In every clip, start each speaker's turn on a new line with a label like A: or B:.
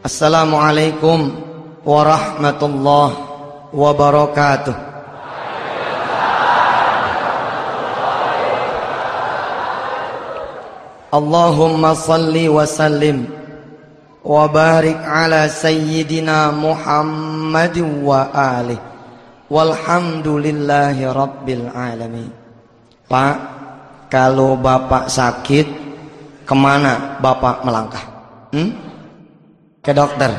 A: Assalamualaikum warahmatullahi wabarakatuh. Allahumma salli wa sallim wa barik ala sayyidina Muhammad wa alihi walhamdulillahi rabbil alamin. Pak, kalau Bapak sakit, ke mana Bapak melangkah? Hmm? Ke dokter.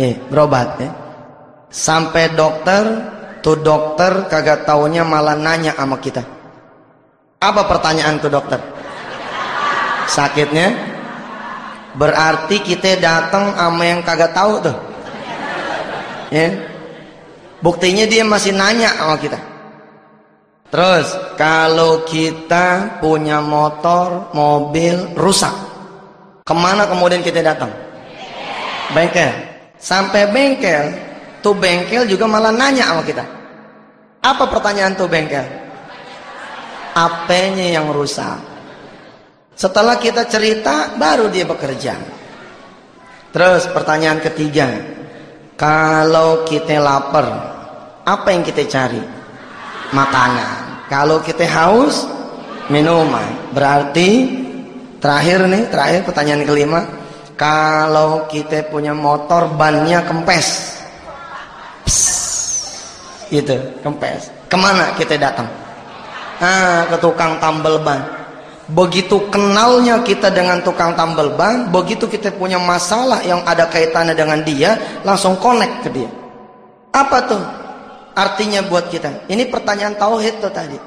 A: Eh, berobat ya. Sampai dokter, tuh dokter kagak taunya malah nanya sama kita. Apa pertanyaan tuh dokter? Sakitnya? Berarti kita datang sama yang kagak tahu tuh. Ya. Buktinya dia masih nanya sama kita. Terus kalau kita punya motor, mobil rusak, ke mana kemudian kita datang? Bengkel. Sampai bengkel, tuh bengkel juga malah nanya sama kita. Apa pertanyaan tuh bengkel? Apanya yang rusak? Setelah kita cerita, baru dia bekerja. Terus pertanyaan ketiga, kalau kita lapar, apa yang kita cari? Makanan. Kalau kita haus, minuman. Berarti terakhir nih, terakhir pertanyaan kelima. Kalau kita punya motor bannya kempes. Psst, gitu, kempes. Ke mana kita datang? Ah, ke tukang tambal ban. Begitu kenalnya kita dengan tukang tambal ban, begitu kita punya masalah yang ada kaitannya dengan dia, langsung connect ke dia. Apa tuh? artinya buat kita? Ini pertanyaan tauhid tuh tadi.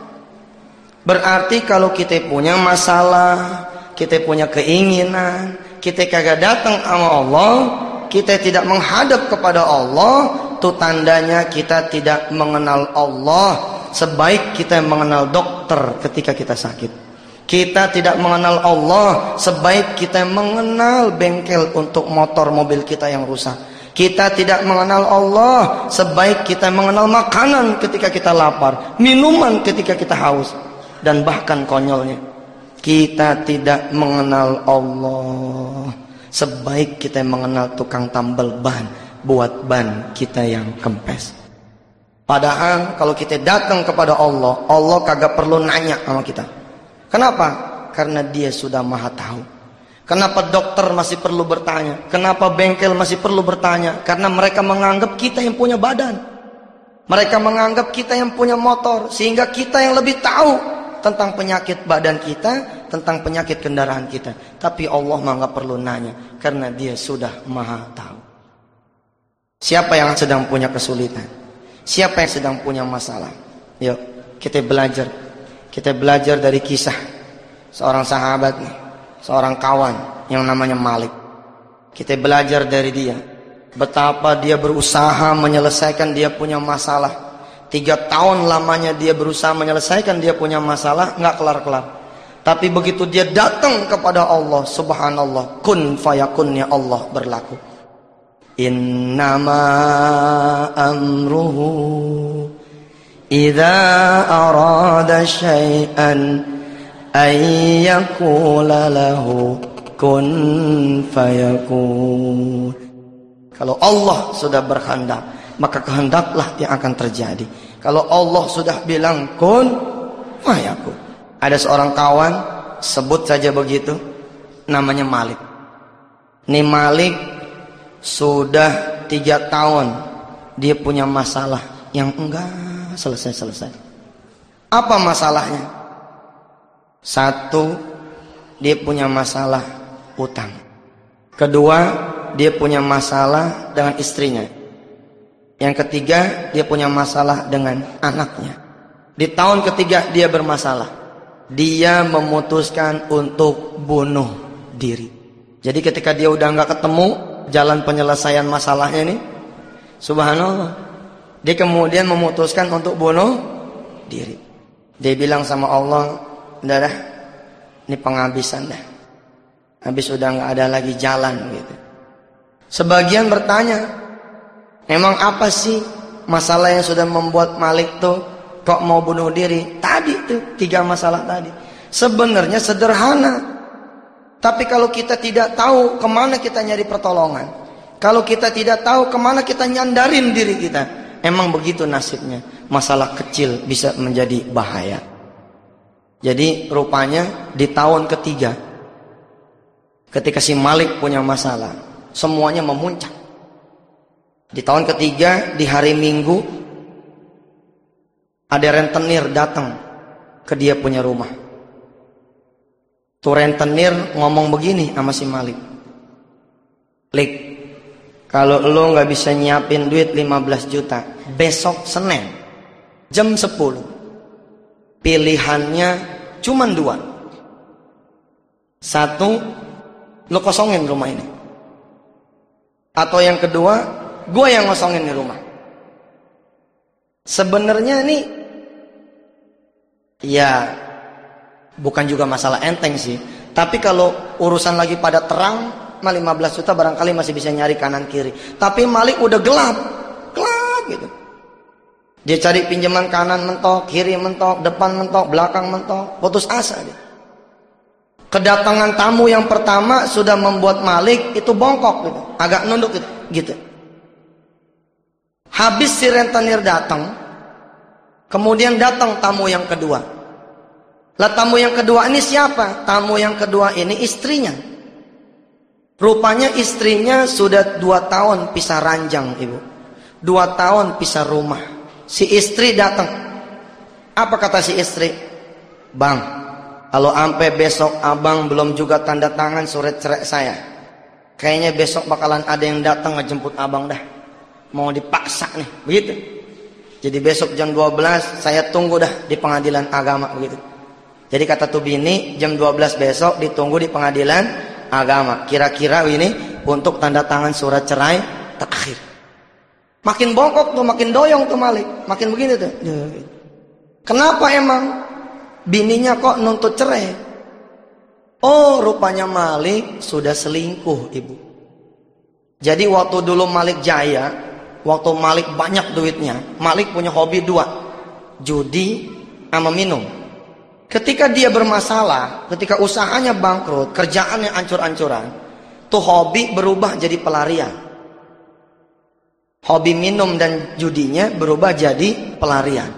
A: Berarti kalau kita punya masalah, kita punya keinginan, kita kagak datang sama Allah, kita tidak menghadap kepada Allah, itu tandanya kita tidak mengenal Allah sebaik kita mengenal dokter ketika kita sakit. Kita tidak mengenal Allah sebaik kita mengenal bengkel untuk motor mobil kita yang rusak. Kita tidak mengenal Allah sebaik kita mengenal makanan ketika kita lapar, minuman ketika kita haus, dan bahkan konyolnya kita tidak mengenal Allah sebaik kita mengenal tukang tambal ban buat ban kita yang kempes. Padahal kalau kita datang kepada Allah, Allah kagak perlu nanya sama kita. Kenapa? Karena dia sudah maha tahu. Kenapa dokter masih perlu bertanya? Kenapa bengkel masih perlu bertanya? Karena mereka menganggap kita yang punya badan. Mereka menganggap kita yang punya motor. Sehingga kita yang lebih tahu tentang penyakit badan kita, tentang penyakit kendaraan kita. Tapi Allah nggak perlu nanya. Karena dia sudah maha tahu. Siapa yang sedang punya kesulitan? Siapa yang sedang punya masalah? Yuk, kita belajar. Kita belajar dari kisah seorang sahabat nih seorang kawan yang namanya Malik. Kita belajar dari dia. Betapa dia berusaha menyelesaikan dia punya masalah. Tiga tahun lamanya dia berusaha menyelesaikan dia punya masalah, nggak kelar-kelar. Tapi begitu dia datang kepada Allah, subhanallah, kun fayakunnya Allah berlaku. Innama amruhu idza arada syai'an ayyakula lahu kun fayakun kalau Allah sudah berkehendak maka kehendaklah yang akan terjadi kalau Allah sudah bilang kun fayakun ada seorang kawan sebut saja begitu namanya Malik ini Malik sudah tiga tahun dia punya masalah yang enggak selesai-selesai apa masalahnya satu, dia punya masalah utang. Kedua, dia punya masalah dengan istrinya. Yang ketiga, dia punya masalah dengan anaknya. Di tahun ketiga dia bermasalah. Dia memutuskan untuk bunuh diri. Jadi ketika dia udah nggak ketemu jalan penyelesaian masalahnya ini, subhanallah, dia kemudian memutuskan untuk bunuh diri. Dia bilang sama Allah, udah dah ini penghabisan dah habis udah nggak ada lagi jalan gitu sebagian bertanya emang apa sih masalah yang sudah membuat Malik tuh kok mau bunuh diri tadi tuh tiga masalah tadi sebenarnya sederhana tapi kalau kita tidak tahu ke mana kita nyari pertolongan Kalau kita tidak tahu ke mana kita nyandarin diri kita. Emang begitu nasibnya. Masalah kecil bisa menjadi bahaya. Jadi rupanya di tahun ketiga. Ketika si Malik punya masalah. Semuanya memuncak. Di tahun ketiga di hari minggu. Ada rentenir datang ke dia punya rumah. Tuh rentenir ngomong begini sama si Malik. Lik, kalau lo nggak bisa nyiapin duit 15 juta, besok Senin jam 10. Pilihannya cuma dua. Satu, lo kosongin rumah ini. Atau yang kedua, gue yang ngosongin di rumah. Sebenarnya nih, ya bukan juga masalah enteng sih. Tapi kalau urusan lagi pada terang, mah 15 juta barangkali masih bisa nyari kanan kiri. Tapi Malik udah gelap, gelap gitu. Dia cari pinjaman kanan mentok, kiri mentok, depan mentok, belakang mentok, putus asa dia. Kedatangan tamu yang pertama sudah membuat Malik itu bongkok gitu, agak nunduk gitu. gitu. Habis si rentenir datang, kemudian datang tamu yang kedua. Lah tamu yang kedua ini siapa? Tamu yang kedua ini istrinya. Rupanya istrinya sudah dua tahun pisah ranjang ibu. Dua tahun pisah rumah. Si istri datang. Apa kata si istri? Bang, kalau sampai besok abang belum juga tanda tangan surat cerai saya. Kayaknya besok bakalan ada yang datang ngejemput abang dah. Mau dipaksa nih, begitu. Jadi besok jam 12 saya tunggu dah di pengadilan agama begitu. Jadi kata tuh bini jam 12 besok ditunggu di pengadilan agama. Kira-kira ini untuk tanda tangan surat cerai terakhir. Makin bongkok tuh, makin doyong tuh Malik. Makin begini tuh. Kenapa emang bininya kok nuntut cerai? Oh, rupanya Malik sudah selingkuh, Ibu. Jadi waktu dulu Malik jaya, waktu Malik banyak duitnya, Malik punya hobi dua. Judi sama minum. Ketika dia bermasalah, ketika usahanya bangkrut, kerjaannya ancur-ancuran, tuh hobi berubah jadi pelarian. Hobi minum dan judinya berubah jadi pelarian.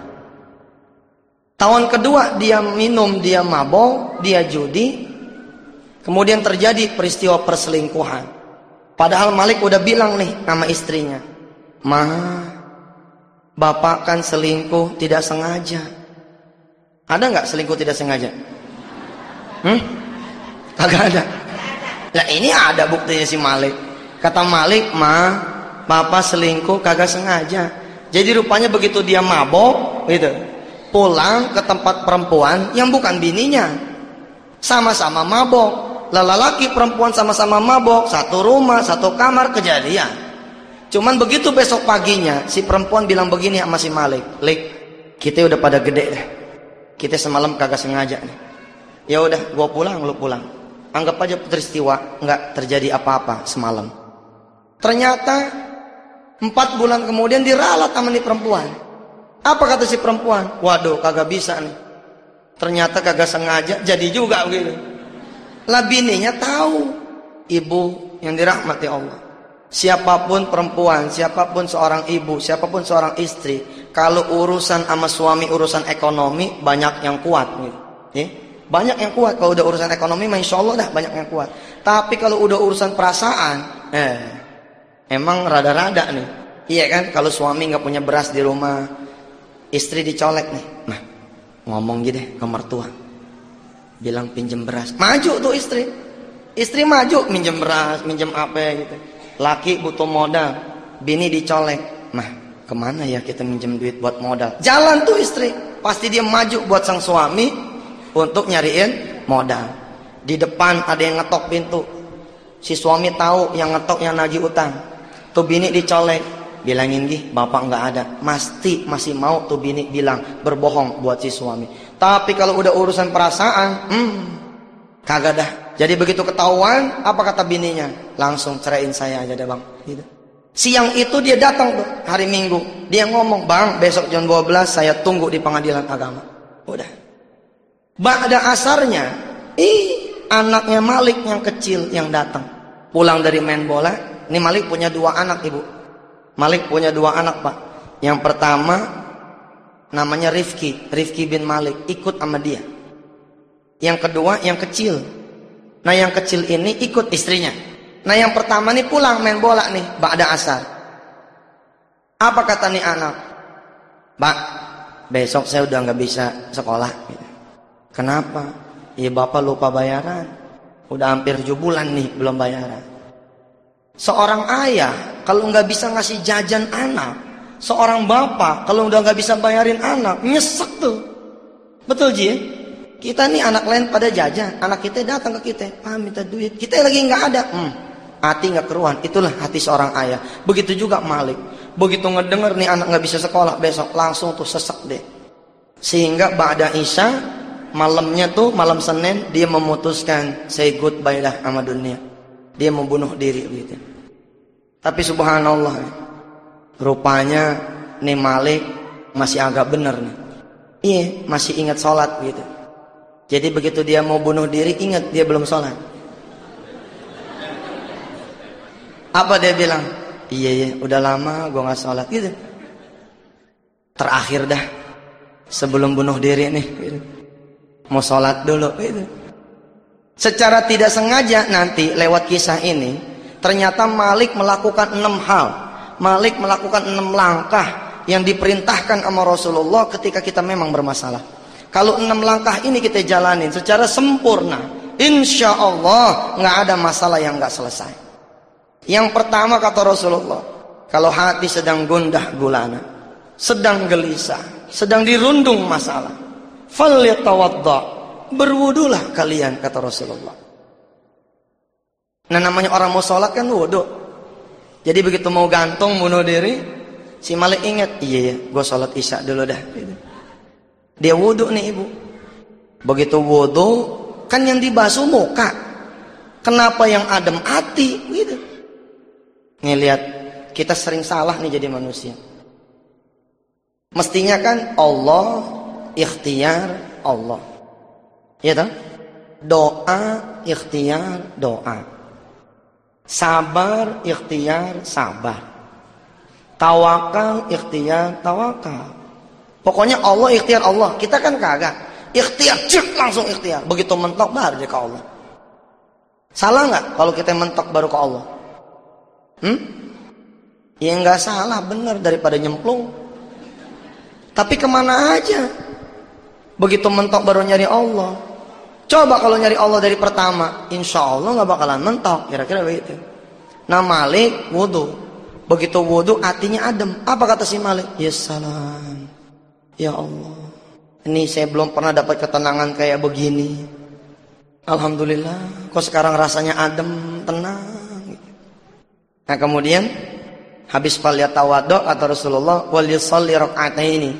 A: Tahun kedua dia minum, dia mabok, dia judi. Kemudian terjadi peristiwa perselingkuhan. Padahal Malik udah bilang nih sama istrinya. Ma, bapak kan selingkuh tidak sengaja. Ada nggak selingkuh tidak sengaja? Hmm? Kagak ada. Nah ini ada buktinya si Malik. Kata Malik, ma, papa selingkuh kagak sengaja. Jadi rupanya begitu dia mabok, gitu, pulang ke tempat perempuan yang bukan bininya, sama-sama mabok. Lelaki perempuan sama-sama mabok, satu rumah, satu kamar kejadian. Cuman begitu besok paginya, si perempuan bilang begini sama si Malik, Lik, kita udah pada gede deh kita semalam kagak sengaja nih. Ya udah, gua pulang, lu pulang. Anggap aja peristiwa nggak terjadi apa-apa semalam. Ternyata empat bulan kemudian diralat sama nih perempuan. Apa kata si perempuan? Waduh, kagak bisa nih. Ternyata kagak sengaja, jadi juga gitu. Lah bininya tahu ibu yang dirahmati Allah. Siapa pun perempuan, siapa pun seorang ibu, siapa pun seorang istri, kalau urusan sama suami urusan ekonomi banyak yang kuat gitu. Ya? Banyak yang kuat kalau udah urusan ekonomi, insya Allah dah banyak yang kuat. Tapi kalau udah urusan perasaan, eh, emang rada-rada nih. Iya kan, kalau suami nggak punya beras di rumah, istri dicolek nih. Nah, ngomong gitu ke mertua, bilang pinjem beras, maju tuh istri. Istri maju minjem beras, minjem apa gitu laki butuh modal, bini dicolek. Nah, ke mana ya kita minjem duit buat modal? Jalan tuh istri, pasti dia maju buat sang suami untuk nyariin modal. Di depan ada yang ngetok pintu, si suami tahu yang ngetok yang nagih utang. Tuh bini dicolek, bilangin gih bapak nggak ada pasti masih mau tuh bini bilang berbohong buat si suami tapi kalau udah urusan perasaan hmm kagak dah jadi begitu ketahuan, apa kata bininya? Langsung ceraiin saya aja deh bang. Gitu. Siang itu dia datang tuh hari Minggu. Dia ngomong, bang besok jam 12 saya tunggu di pengadilan agama. Udah. Ba'da asarnya, ih anaknya Malik yang kecil yang datang. Pulang dari main bola, Ini Malik punya dua anak ibu. Malik punya dua anak pak. Yang pertama namanya Rifki, Rifki bin Malik ikut sama dia. Yang kedua yang kecil. Nah yang kecil ini ikut istrinya. Nah yang pertama nih pulang main bola nih, ba'da asar. Apa kata nih anak? Pak, besok saya udah nggak bisa sekolah. Kenapa? Ya bapak lupa bayaran. Udah hampir 7 bulan nih belum bayaran. Seorang ayah kalau nggak bisa ngasih jajan anak, seorang bapak kalau udah nggak bisa bayarin anak, nyesek tuh. Betul Ji? Kita nih anak lain pada jajan, anak kita datang ke kita, ah minta duit, kita lagi nggak ada. Hmm, hati nggak keruan, itulah hati seorang ayah. Begitu juga Malik. Begitu ngedenger nih anak nggak bisa sekolah besok, langsung tuh sesek deh. Sehingga Ba'da Isya malamnya tuh malam Senin dia memutuskan say goodbye lah sama dunia. Dia membunuh diri gitu. Tapi subhanallah Rupanya nih Malik masih agak bener nih Iya masih ingat sholat gitu Jadi begitu dia mau bunuh diri ingat dia belum sholat Apa dia bilang Iya iya udah lama gue gak sholat gitu Terakhir dah Sebelum bunuh diri nih gitu. Mau sholat dulu gitu Secara tidak sengaja nanti lewat kisah ini Ternyata Malik melakukan enam hal. Malik melakukan enam langkah yang diperintahkan sama Rasulullah ketika kita memang bermasalah. Kalau enam langkah ini kita jalanin secara sempurna, insya Allah nggak ada masalah yang nggak selesai. Yang pertama kata Rasulullah, kalau hati sedang gundah gulana, sedang gelisah, sedang dirundung masalah, falyatawadda, berwudulah kalian kata Rasulullah. Nah namanya orang mau sholat kan wudhu. Jadi begitu mau gantung bunuh diri, si Malik ingat, iya ya, gue sholat isya dulu dah. Dia wudhu nih ibu. Begitu wudhu, kan yang dibasuh muka. Kenapa yang adem hati? Gitu. Nih lihat, kita sering salah nih jadi manusia. Mestinya kan Allah, ikhtiar Allah. Ya toh? Doa, ikhtiar, doa. Sabar, ikhtiar, sabar. Tawakal, ikhtiar, tawakal. Pokoknya Allah ikhtiar Allah. Kita kan kagak. Ikhtiar, cek langsung ikhtiar. Begitu mentok baru dia ke Allah. Salah nggak kalau kita mentok baru ke Allah? Hmm? Ya nggak salah, benar daripada nyemplung. Tapi ke mana aja? Begitu mentok baru nyari Allah. Coba kalau nyari Allah dari pertama, insya Allah nggak bakalan mentok. Kira-kira begitu. Nah Malik wudhu. Begitu wudhu hatinya adem. Apa kata si Malik? Ya salam. Ya Allah. Ini saya belum pernah dapat ketenangan kayak begini. Alhamdulillah. Kok sekarang rasanya adem, tenang. Nah kemudian habis palia tawadok kata Rasulullah wal yusalli ini.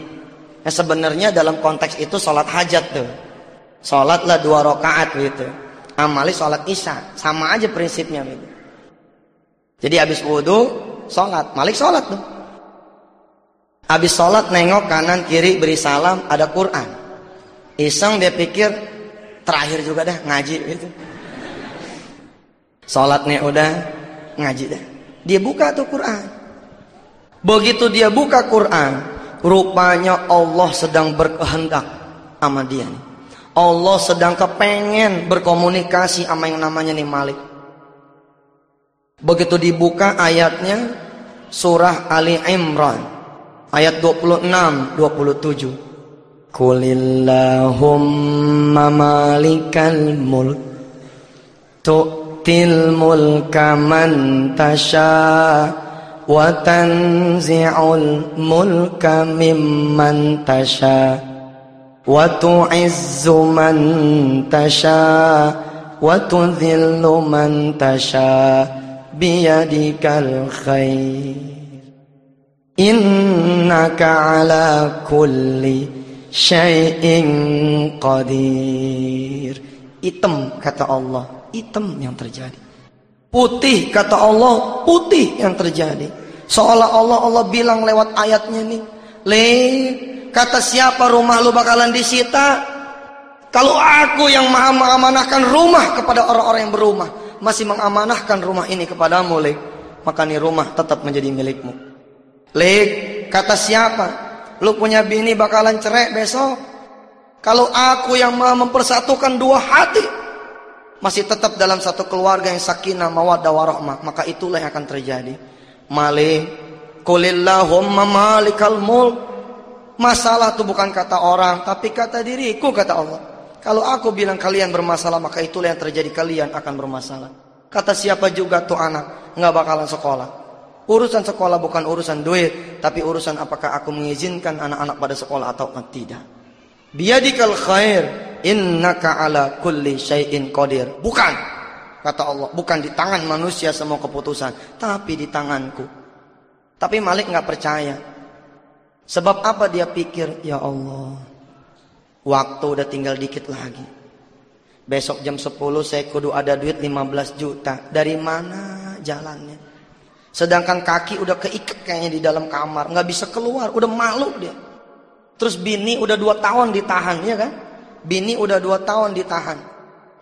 A: Nah sebenarnya dalam konteks itu sholat hajat tuh. Sholatlah dua rakaat gitu. Amali sholat isya. Sama aja prinsipnya gitu. Jadi habis wudhu, sholat. Malik sholat tuh. Habis sholat nengok kanan kiri beri salam ada Quran. Iseng dia pikir terakhir juga dah ngaji gitu. Sholatnya udah ngaji dah. Dia buka tuh Quran. Begitu dia buka Quran, rupanya Allah sedang berkehendak sama dia nih. Allah sedang kepengen berkomunikasi sama yang namanya nih Malik. Begitu dibuka ayatnya surah Ali Imran ayat 26 27 Kulillahumma malikal mulk tu'til mulka man tasha wa tanzi'ul mulka mimman tasha wa tu'izzu man tasha wa tudhillu man tasha biyadikal khair innaka ala kulli syai'in qadir. Hitam kata Allah. Hitam yang terjadi. Putih kata Allah. Putih yang terjadi. Seolah Allah Allah bilang lewat ayatnya nih le kata siapa rumah lu bakalan disita? Kalau aku yang maha mengamanahkan rumah kepada orang-orang yang berumah masih mengamanahkan rumah ini kepadamu le maka nih rumah tetap menjadi milikmu. Lik, kata siapa? Lu punya bini bakalan cerai besok. Kalau aku yang mau mempersatukan dua hati, masih tetap dalam satu keluarga yang sakinah, mawaddah, warahmah, maka itulah yang akan terjadi. Malik, kulillahumma malikal mulk. Masalah itu bukan kata orang, tapi kata diriku kata Allah. Kalau aku bilang kalian bermasalah, maka itulah yang terjadi kalian akan bermasalah. Kata siapa juga tuh anak, nggak bakalan sekolah. Urusan sekolah bukan urusan duit, tapi urusan apakah aku mengizinkan anak-anak pada sekolah atau tidak. Biadikal khair, innaka ala kulli syai'in qadir. Bukan, kata Allah, bukan di tangan manusia semua keputusan, tapi di tanganku. Tapi Malik nggak percaya. Sebab apa dia pikir, ya Allah, waktu udah tinggal dikit lagi. Besok jam 10 saya kudu ada duit 15 juta. Dari mana jalannya? Sedangkan kaki udah keikat kayaknya di dalam kamar, nggak bisa keluar, udah malu dia. Terus bini udah dua tahun ditahan, ya kan? Bini udah dua tahun ditahan,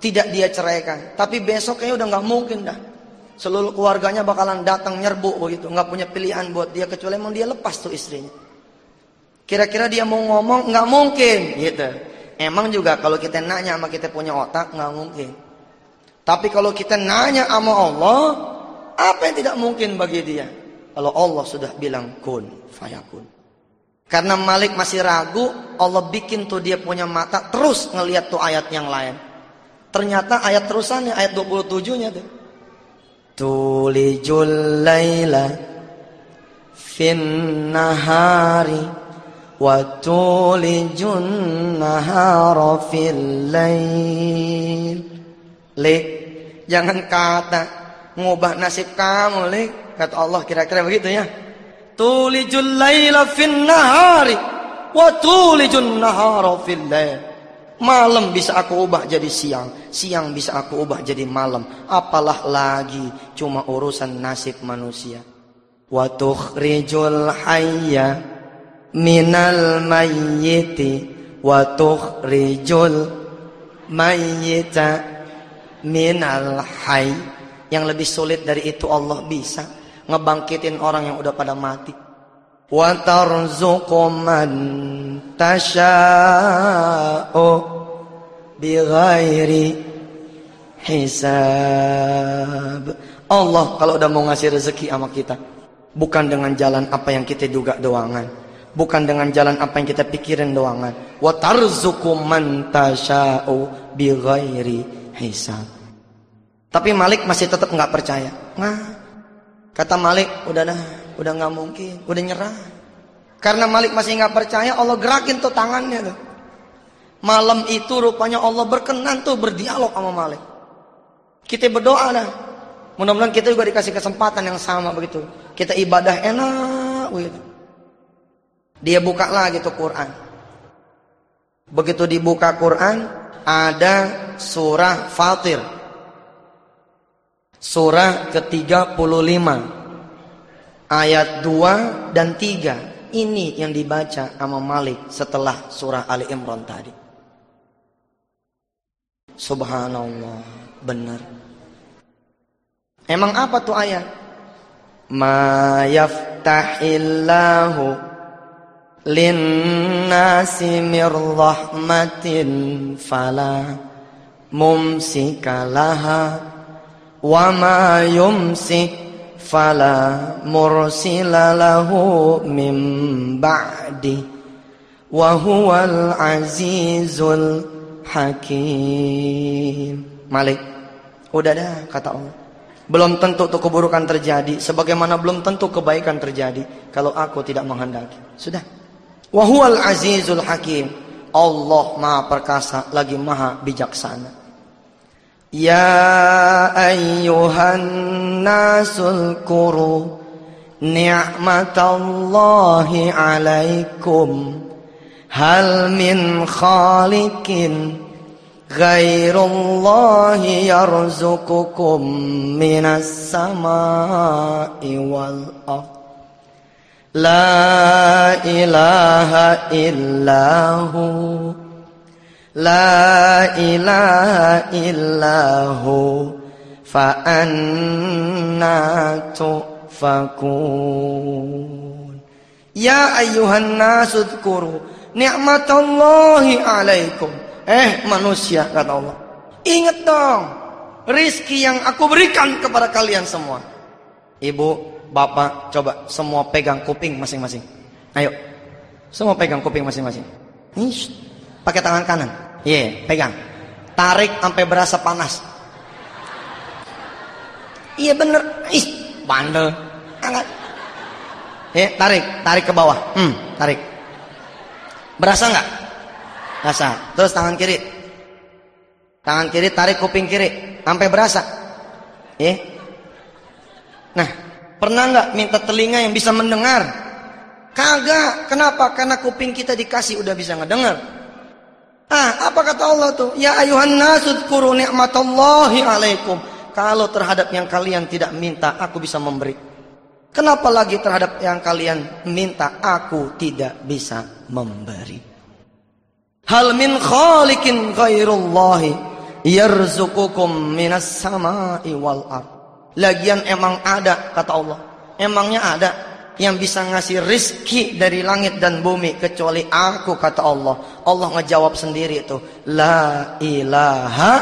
A: tidak dia ceraikan. Tapi besok kayaknya udah nggak mungkin dah. Seluruh keluarganya bakalan datang nyerbu begitu, nggak punya pilihan buat dia kecuali emang dia lepas tuh istrinya. Kira-kira dia mau ngomong nggak mungkin, gitu. Emang juga kalau kita nanya sama kita punya otak nggak mungkin. Tapi kalau kita nanya sama Allah, apa yang tidak mungkin bagi dia? Kalau Allah sudah bilang kun fayakun. Karena Malik masih ragu, Allah bikin tuh dia punya mata terus ngelihat tuh ayat yang lain. Ternyata ayat terusannya ayat 27-nya tuh. Tulijul laila fin nahari wa tulijun nahara fil lail. Lik, jangan kata ngubah nasib kamu, Lik. Kata Allah kira-kira begitu ya. Tulijul laila fin nahari wa tulijun nahara fil lail. Malam bisa aku ubah jadi siang, siang bisa aku ubah jadi malam. Apalah lagi cuma urusan nasib manusia. Wa tukhrijul hayya minal mayyiti wa tukhrijul mayyita minal hayy. Yang lebih sulit dari itu Allah bisa ngebangkitin orang yang udah pada mati. Wa tarzuqu man tasha'u bighairi hisab. Allah kalau udah mau ngasih rezeki sama kita, bukan dengan jalan apa yang kita duga doangan, bukan dengan jalan apa yang kita pikirin doangan. Wa tarzuqu man tasha'u bighairi hisab. Tapi Malik masih tetap nggak percaya. Nah, Kata Malik, udah dah, udah nggak mungkin, udah nyerah. Karena Malik masih nggak percaya, Allah gerakin tuh tangannya tuh. Malam itu rupanya Allah berkenan tuh berdialog sama Malik. Kita berdoa dah. Mudah-mudahan kita juga dikasih kesempatan yang sama begitu. Kita ibadah enak begitu. Dia buka lagi tuh Quran. Begitu dibuka Quran, ada surah Fatir. Surah ke-35 ayat 2 dan 3. Ini yang dibaca sama Malik setelah surah Ali Imran tadi. Subhanallah, benar. Emang apa tuh ayat? Ma yaftahillahu linnasi mir rahmatin fala mumsikalaha wa ma yumsik fala mursila lahu min ba'di. Wa huwal azizul hakim. Malik. Udah dah kata Allah. Belum tentu tuh keburukan terjadi. Sebagaimana belum tentu kebaikan terjadi kalau aku tidak menghendaki. Sudah. Wa huwal azizul hakim. Allah maha perkasa lagi maha bijaksana يا أيها الناس اذكروا نعمة الله عليكم. هل من خالق غير الله يرزقكم من السماء والأرض؟ لا إله إلا هو. La ilaha illahu fa'anna tu'fakun. Ya ayuhan nasudkuru ni'matallahi alaikum. Eh manusia kata Allah. Ingat dong Rizki yang aku berikan kepada kalian semua. Ibu, bapak, coba semua pegang kuping masing-masing. Ayo Semua pegang kuping masing-masing. Pakai tangan kanan. Iya, yeah, pegang Tarik sampai berasa panas Iya bener. Ih, bandel. Angkat. Ya, tarik, tarik ke bawah. Hmm, tarik. Berasa nggak? Berasa. Terus tangan kiri. Tangan kiri tarik kuping kiri sampai berasa. Ya. Nah, pernah nggak minta telinga yang bisa mendengar? Kagak. Kenapa? Karena kuping kita dikasih udah bisa ngedengar. Ah, apa kata Allah tuh? Ya ayuhan nasud kuru ni'matallahi alaikum. Kalau terhadap yang kalian tidak minta, aku bisa memberi. Kenapa lagi terhadap yang kalian minta, aku tidak bisa memberi. Hal min khalikin ghairullahi yarzukukum minas sama'i wal ard. Lagian emang ada, kata Allah. Emangnya ada yang bisa ngasih rizki dari langit dan bumi kecuali aku kata Allah. Allah ngejawab sendiri itu. La ilaha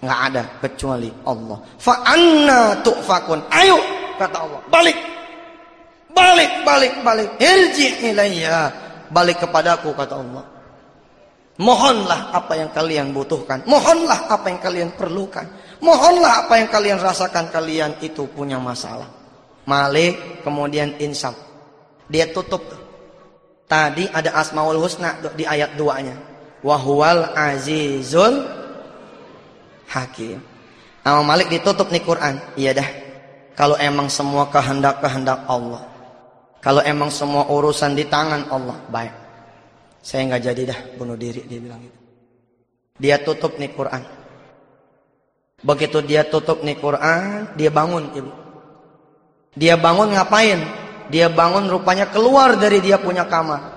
A: nggak ada kecuali Allah. Fa anna tu'fakun. Ayo kata Allah, balik. Balik, balik, balik. Irji ilayya. Balik kepadaku kata Allah. Mohonlah apa yang kalian butuhkan. Mohonlah apa yang kalian perlukan. Mohonlah apa yang kalian rasakan kalian itu punya masalah. Malik kemudian insaf. Dia tutup Tadi ada Asmaul Husna di ayat 2-nya. Wahwal azizul hakim. Nama Malik ditutup nih Quran. Iya dah. Kalau emang semua kehendak-kehendak Allah. Kalau emang semua urusan di tangan Allah. Baik. Saya nggak jadi dah bunuh diri. Dia bilang gitu. Dia tutup nih Quran. Begitu dia tutup nih Quran. Dia bangun ibu. Dia bangun ngapain? Dia bangun rupanya keluar dari dia punya kamar.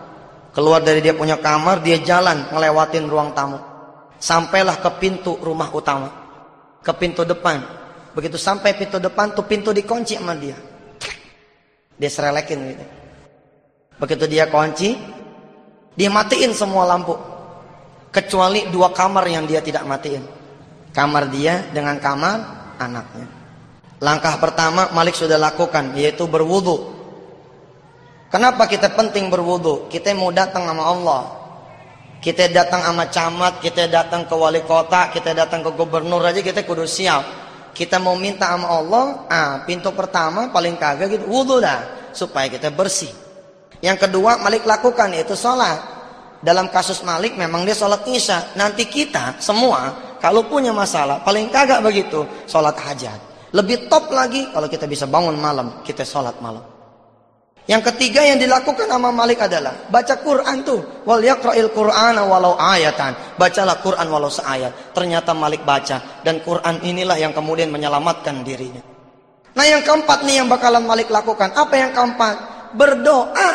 A: Keluar dari dia punya kamar. Dia jalan ngelewatin ruang tamu. Sampailah ke pintu rumah utama. Ke pintu depan. Begitu sampai pintu depan tuh pintu dikunci sama dia. Dia serelekin gitu. Begitu dia kunci, dia matiin semua lampu. Kecuali dua kamar yang dia tidak matiin. Kamar dia dengan kamar anaknya. Langkah pertama Malik sudah lakukan yaitu berwudu. Kenapa kita penting berwudu? Kita mau datang sama Allah. Kita datang sama camat, kita datang ke wali kota, kita datang ke gubernur aja kita kudu siap. Kita mau minta sama Allah, ah pintu pertama paling kagak gitu, wudhu dah supaya kita bersih. Yang kedua Malik lakukan yaitu sholat. Dalam kasus Malik memang dia sholat isya. Nanti kita semua kalau punya masalah paling kagak begitu sholat hajat. Lebih top lagi kalau kita bisa bangun malam kita sholat malam. Yang ketiga yang dilakukan sama Malik adalah baca Quran tuh. Wal yaqra'il Qur'ana walau ayatan. Bacalah Quran walau seayat. Ternyata Malik baca dan Quran inilah yang kemudian menyelamatkan dirinya. Nah, yang keempat nih yang bakalan Malik lakukan. Apa yang keempat? Berdoa.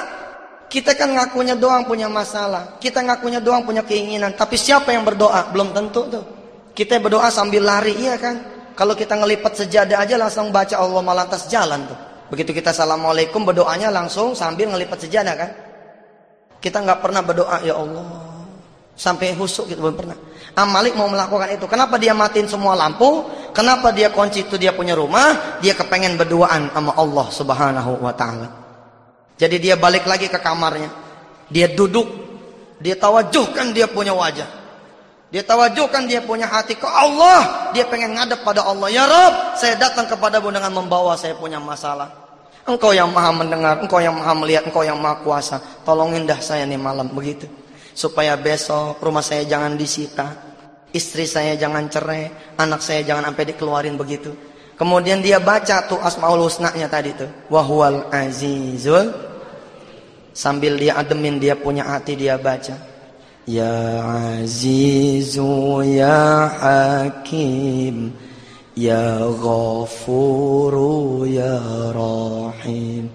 A: Kita kan ngakunya doang punya masalah. Kita ngakunya doang punya keinginan. Tapi siapa yang berdoa? Belum tentu tuh. Kita berdoa sambil lari, iya kan? Kalau kita ngelipat sejadah aja langsung baca Allah malantas jalan tuh. Begitu kita assalamualaikum berdoanya langsung sambil ngelipat sejadah kan? Kita nggak pernah berdoa ya Allah sampai husuk gitu belum pernah. Amalik mau melakukan itu. Kenapa dia matiin semua lampu? Kenapa dia kunci itu dia punya rumah? Dia kepengen berduaan sama Allah Subhanahu wa taala. Jadi dia balik lagi ke kamarnya. Dia duduk, dia tawajuhkan dia punya wajah. Dia tawajuhkan dia punya hati ke Allah. Dia pengen ngadep pada Allah. Ya Rob, saya datang kepadamu dengan membawa saya punya masalah. Engkau yang maha mendengar, engkau yang maha melihat, engkau yang maha kuasa. Tolongin dah saya nih malam begitu. Supaya besok rumah saya jangan disita. Istri saya jangan cerai. Anak saya jangan sampai dikeluarin begitu. Kemudian dia baca tuh Asmaul Husna-nya tadi tuh. Wahwal azizul. Sambil dia ademin dia punya hati dia baca. Ya azizu ya hakim. Ya Ghafuru Ya Rahim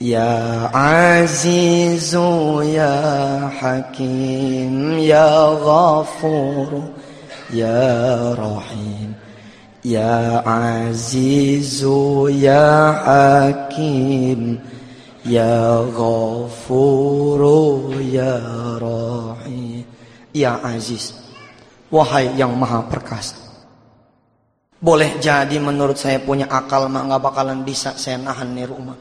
A: Ya Azizu Ya Hakim Ya Ghafuru Ya Rahim Ya Azizu Ya Hakim Ya Ghafuru Ya Rahim Ya Aziz Wahai yang maha perkasa Boleh jadi menurut saya punya akal mah nggak bakalan bisa saya nahan nih rumah.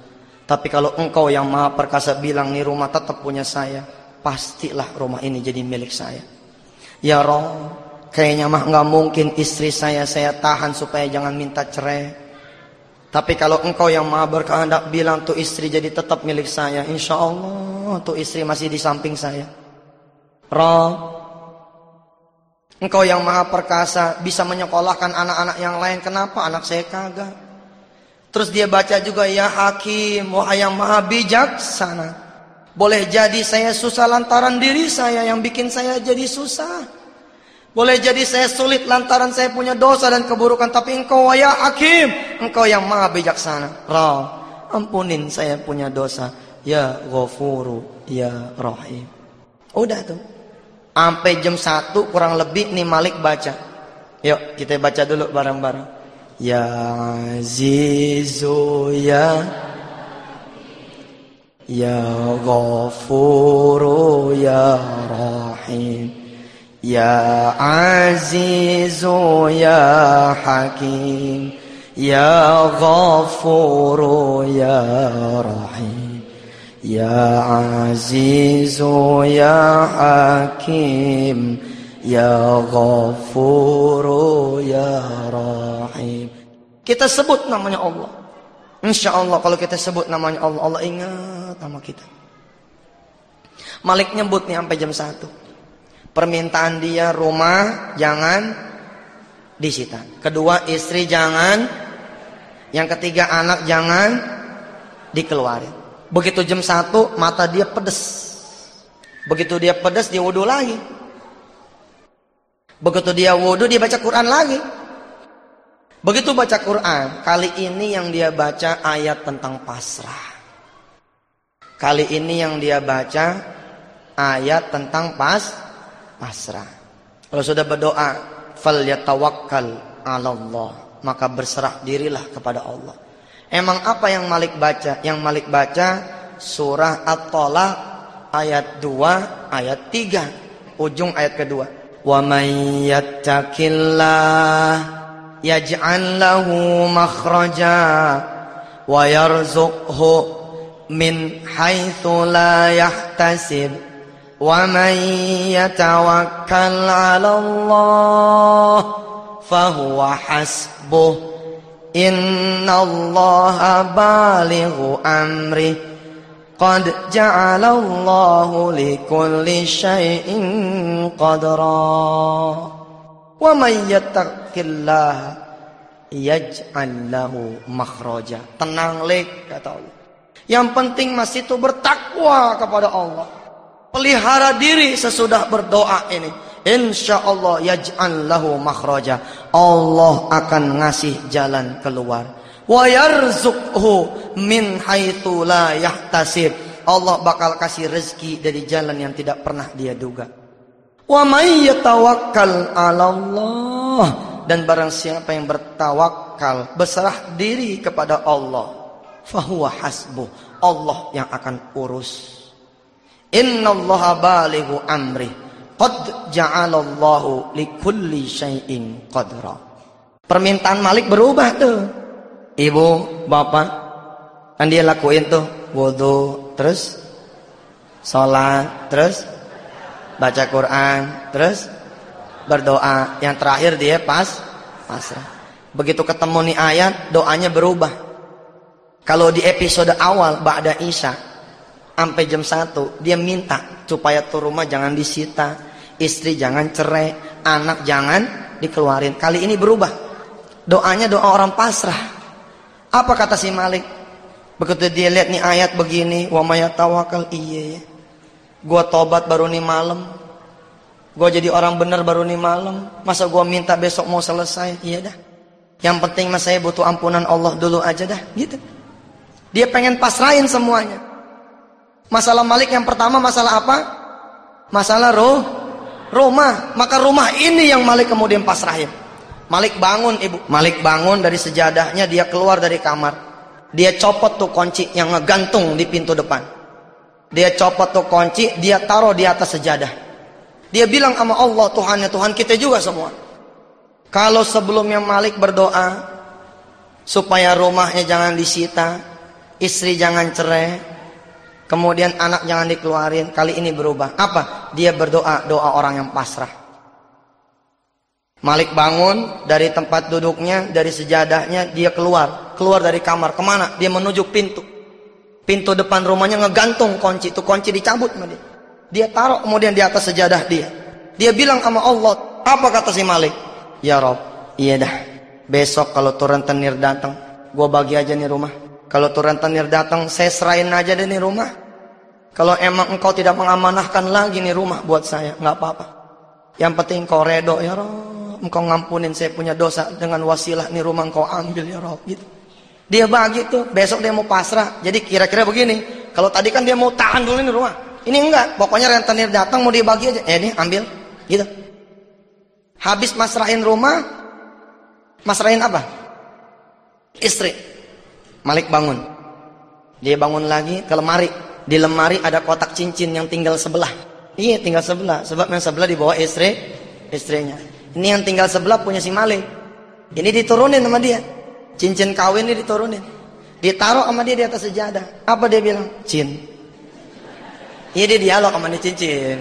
A: Tapi kalau engkau yang maha perkasa bilang nih rumah tetap punya saya, pastilah rumah ini jadi milik saya. Ya Roh, kayaknya mah nggak mungkin istri saya saya tahan supaya jangan minta cerai. Tapi kalau engkau yang maha berkehendak bilang tuh istri jadi tetap milik saya, insya Allah tuh istri masih di samping saya. Roh, engkau yang maha perkasa bisa menyekolahkan anak-anak yang lain, kenapa anak saya kagak? Terus dia baca juga ya hakim, wahai yang maha bijaksana. Boleh jadi saya susah lantaran diri saya yang bikin saya jadi susah. Boleh jadi saya sulit lantaran saya punya dosa dan keburukan. Tapi engkau ya hakim, engkau yang maha bijaksana. Ra, ampunin saya punya dosa. Ya ghafuru, ya rahim. Udah tuh. Sampai jam 1 kurang lebih nih Malik baca. Yuk kita baca dulu bareng-bareng. Ya Azizu Ya Ya Ghafuru Ya Rahim Ya Azizu Ya Hakim Ya Ghafuru Ya Rahim Ya Azizu Ya Hakim Ya Ghafuru Ya Rahim. Kita sebut namanya Allah. Insya Allah kalau kita sebut namanya Allah, Allah ingat nama kita. Malik nyebut nih sampai jam 1. Permintaan dia rumah jangan disita. Kedua istri jangan. Yang ketiga anak jangan dikeluarin. Begitu jam 1 mata dia pedes. Begitu dia pedes dia wudhu lagi. Begitu dia wudhu dia baca Quran lagi. Begitu baca Quran, kali ini yang dia baca ayat tentang pasrah. Kali ini yang dia baca ayat tentang pas pasrah. Kalau sudah berdoa, fal yatawakkal Allah, maka berserah dirilah kepada Allah. Emang apa yang Malik baca? Yang Malik baca surah At-Talaq ayat 2, ayat 3, ujung ayat kedua. Wa may yattaqillah yaj'al lahu makhraja wa yarzuqhu min haitsu la yahtasib wa may yatawakkal 'ala Allah fa huwa hasbuh Inna Allah balighu amri Qad ja'alallahu likulli syai'in qadra Wa man yattaqillah yaj'al lahu makhraja. Tenang lek kata Allah. Yang penting masih itu bertakwa kepada Allah. Pelihara diri sesudah berdoa ini insya Allah yaj'al lahu makhraja Allah akan ngasih jalan keluar wa yarzuqhu min haitsu la yahtasib. Allah bakal kasih rezeki dari jalan yang tidak pernah dia duga. Wa may yatawakkal 'ala Allah dan barang siapa yang bertawakal, berserah diri kepada Allah, fahuwa hasbuh. Allah yang akan urus. Innallaha balighu amri. Qad ja'alallahu likulli syai'in qadra. Permintaan Malik berubah tuh ibu, bapak, kan dia lakuin tuh wudhu, terus sholat, terus baca Quran, terus berdoa. Yang terakhir dia pas pasrah. Begitu ketemu nih ayat, doanya berubah. Kalau di episode awal Ba'da Isya sampai jam 1 dia minta supaya tuh rumah jangan disita, istri jangan cerai, anak jangan dikeluarin. Kali ini berubah. Doanya doa orang pasrah. Apa kata si Malik? Begitu dia lihat nih ayat begini, wa tawakal iya ya. Gua tobat baru nih malam. Gua jadi orang benar baru nih malam. Masa gua minta besok mau selesai? Iya dah. Yang penting mas saya butuh ampunan Allah dulu aja dah, gitu. Dia pengen pasrahin semuanya. Masalah Malik yang pertama masalah apa? Masalah roh, rumah. Maka rumah ini yang Malik kemudian pasrahin. Malik bangun ibu. Malik bangun dari sejadahnya dia keluar dari kamar. Dia copot tuh kunci yang ngegantung di pintu depan. Dia copot tuh kunci, dia taruh di atas sejadah. Dia bilang sama Allah, Tuhannya Tuhan kita juga semua. Kalau sebelumnya Malik berdoa supaya rumahnya jangan disita, istri jangan cerai, kemudian anak jangan dikeluarin, kali ini berubah. Apa? Dia berdoa doa orang yang pasrah. Malik bangun dari tempat duduknya, dari sejadahnya, dia keluar. Keluar dari kamar. Ke mana? Dia menuju pintu. Pintu depan rumahnya ngegantung kunci. Itu kunci dicabut dia. Dia taruh kemudian di atas sejadah dia. Dia bilang sama Allah, apa kata si Malik? Ya Rob, iya dah. Besok kalau turun tenir datang, gua bagi aja nih rumah. Kalau turun tenir datang, saya serahin aja deh nih rumah. Kalau emang engkau tidak mengamanahkan lagi nih rumah buat saya, nggak apa-apa. Yang penting kau redo ya Rob engkau ngampunin saya punya dosa dengan wasilah nih rumah engkau ambil ya Rob gitu. Dia bagi tuh, besok dia mau pasrah. Jadi kira-kira begini, kalau tadi kan dia mau tahan dulu nih rumah. Ini enggak, pokoknya rentenir datang mau dia bagi aja. Eh ini ambil, gitu. Habis masrahin rumah, masrahin apa? Istri. Malik bangun. Dia bangun lagi ke lemari. Di lemari ada kotak cincin yang tinggal sebelah. Iya, tinggal sebelah. Sebab yang sebelah dibawa istri, istrinya. Ini yang tinggal sebelah punya si Malik. Ini diturunin sama dia. Cincin kawin ini diturunin. Ditaruh sama dia di atas sejadah. Apa dia bilang? Cin. Iya dia dialog sama dia cincin.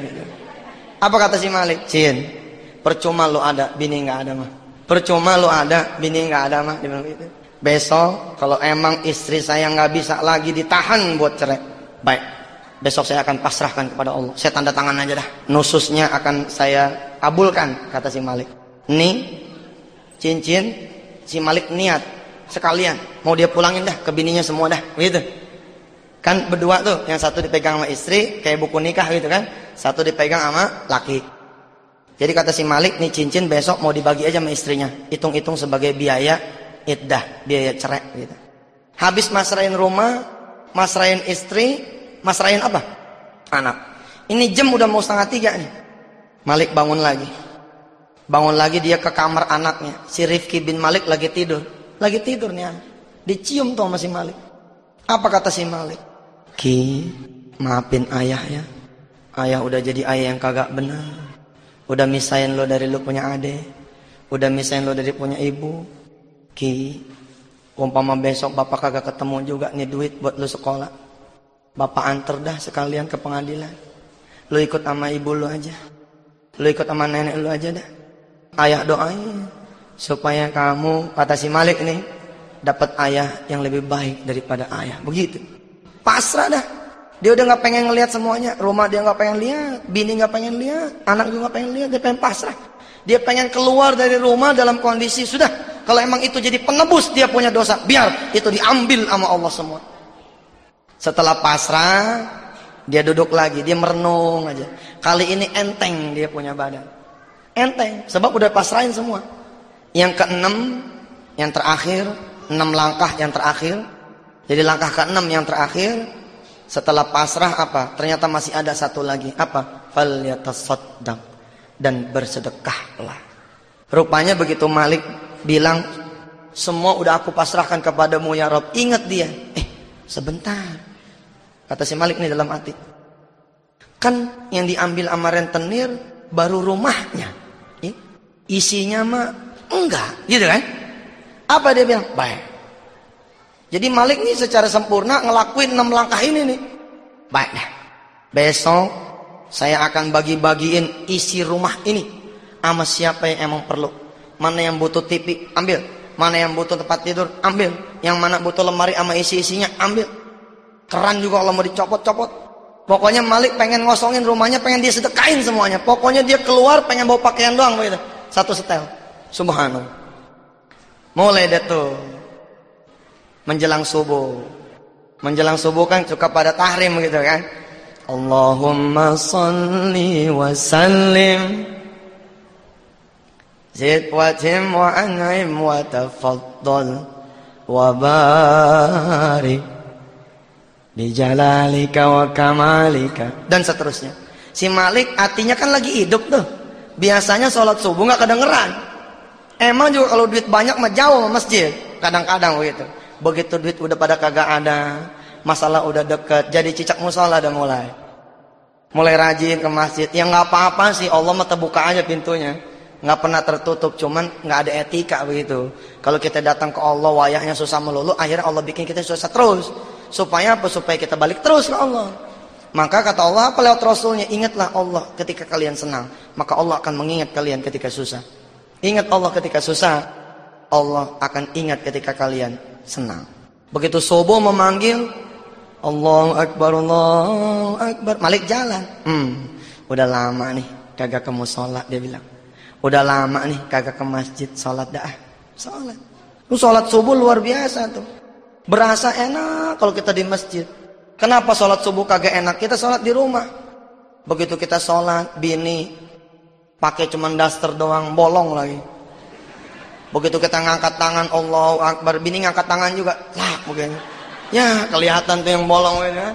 A: Apa kata si Malik? Cin. Percuma lu ada, bini nggak ada mah. Percuma lu ada, bini nggak ada mah. Dia bilang gitu. Besok kalau emang istri saya nggak bisa lagi ditahan buat cerai, baik. Besok saya akan pasrahkan kepada Allah. Saya tanda tangan aja dah. Nususnya akan saya kabulkan kata si Malik ini cincin si Malik niat sekalian mau dia pulangin dah ke bininya semua dah gitu kan berdua tuh yang satu dipegang sama istri kayak buku nikah gitu kan satu dipegang sama laki jadi kata si Malik nih cincin besok mau dibagi aja sama istrinya hitung-hitung sebagai biaya iddah biaya cerai gitu habis masrain rumah masrain istri masrain apa anak ini jam udah mau setengah tiga nih Malik bangun lagi. Bangun lagi dia ke kamar anaknya. Si Rifki bin Malik lagi tidur. Lagi tidur nih anak. Dicium tuh sama si Malik. Apa kata si Malik? Ki, maafin ayah ya. Ayah udah jadi ayah yang kagak benar. Udah misain lo dari lo punya ade. Udah misain lo dari punya ibu. Ki, umpama besok bapak kagak ketemu juga nih duit buat lo sekolah. Bapak antar dah sekalian ke pengadilan. Lo ikut sama ibu lo aja. Lu ikut sama nenek lu aja dah. Ayah doain supaya kamu kata si Malik nih dapat ayah yang lebih baik daripada ayah. Begitu. Pasrah dah. Dia udah nggak pengen ngelihat semuanya. Rumah dia nggak pengen lihat, bini nggak pengen lihat, anak juga nggak pengen lihat. Dia pengen pasrah. Dia pengen keluar dari rumah dalam kondisi sudah. Kalau emang itu jadi penebus dia punya dosa, biar itu diambil sama Allah semua. Setelah pasrah, dia duduk lagi, dia merenung aja. Kali ini enteng dia punya badan. Enteng, sebab udah pasrahin semua. Yang keenam, yang terakhir, enam langkah yang terakhir. Jadi langkah keenam yang terakhir, setelah pasrah apa? Ternyata masih ada satu lagi. Apa? Falyatasaddaq dan bersedekahlah. Rupanya begitu Malik bilang, semua udah aku pasrahkan kepadamu ya Rob. Ingat dia. Eh, sebentar. Kata si Malik nih dalam hati. Kan yang diambil sama rentenir baru rumahnya. Ya? Isinya mah enggak, gitu kan? Apa dia bilang? Baik. Jadi Malik nih secara sempurna ngelakuin enam langkah ini nih. Baik dah. Besok saya akan bagi-bagiin isi rumah ini sama siapa yang emang perlu. Mana yang butuh TV, ambil. Mana yang butuh tempat tidur, ambil. Yang mana butuh lemari sama isi-isinya, ambil Keran juga kalau mau dicopot-copot. Pokoknya Malik pengen ngosongin rumahnya, pengen dia sedekain semuanya. Pokoknya dia keluar pengen bawa pakaian doang begitu. Satu setel. Subhanallah. Mulai deh tuh. Menjelang subuh. Menjelang subuh kan suka pada tahrim gitu kan. Allahumma salli wa sallim. Zid wa tim wa an'im wa kamalika dan seterusnya. Si Malik artinya kan lagi hidup tuh. Biasanya sholat subuh nggak kedengeran. Emang juga kalau duit banyak mah jauh masjid. Kadang-kadang begitu. Begitu duit udah pada kagak ada, masalah udah deket, jadi cicak musola udah mulai. Mulai rajin ke masjid. Ya nggak apa-apa sih, Allah mah terbuka aja pintunya. Nggak pernah tertutup, cuman nggak ada etika begitu. Kalau kita datang ke Allah, wayahnya susah melulu, akhirnya Allah bikin kita susah terus. Supaya apa? Supaya kita balik terus ke Allah. Maka kata Allah apa lewat Rasulnya Ingatlah Allah ketika kalian senang Maka Allah akan mengingat kalian ketika susah Ingat Allah ketika susah Allah akan ingat ketika kalian senang Begitu subuh memanggil Allah Akbar Allah Akbar Malik jalan hmm, Udah lama nih kagak ke musola dia bilang Udah lama nih kagak ke masjid Sholat dah Sholat Sholat subuh luar biasa tuh Berasa enak kalau kita di masjid Kenapa sholat subuh kagak enak? Kita sholat di rumah. Begitu kita sholat, bini pakai cuman daster doang, bolong lagi. Begitu kita ngangkat tangan, Allah Akbar, bini ngangkat tangan juga, lah begini. Ya kelihatan tuh yang bolong. Ya.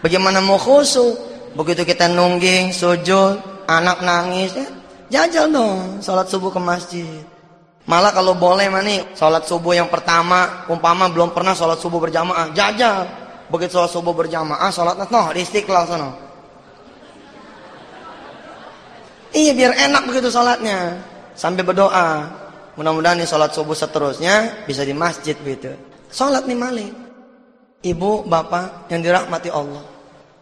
A: Bagaimana mau khusyuk? Begitu kita nungging, sujud, anak nangis, ya, jajal dong, sholat subuh ke masjid. Malah kalau boleh mah sholat subuh yang pertama, umpama belum pernah sholat subuh berjamaah, jajal begitu sholat subuh berjamaah sholat noh di istiqlal sana iya biar enak begitu sholatnya sambil berdoa mudah-mudahan nih sholat subuh seterusnya bisa di masjid begitu sholat nih malik ibu bapak yang dirahmati Allah.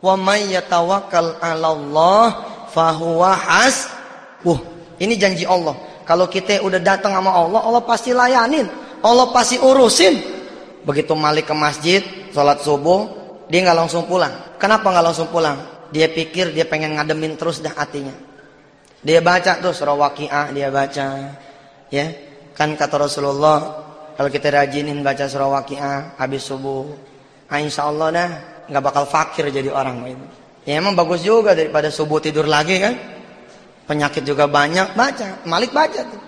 A: Wa may yatawakkal 'ala Allah fahuwa has. Uh ini janji Allah. Kalau kita udah datang sama Allah Allah pasti layanin. Allah pasti urusin. Begitu Malik ke masjid sholat subuh dia nggak langsung pulang. Kenapa nggak langsung pulang? Dia pikir dia pengen ngademin terus dah hatinya. Dia baca tuh surah waqiah dia baca ya. Kan kata Rasulullah kalau kita rajinin baca surah waqiah habis subuh Nah, insya Allah dah nggak bakal fakir jadi orang itu. Ya emang bagus juga daripada subuh tidur lagi kan. Penyakit juga banyak baca. Malik baca tuh.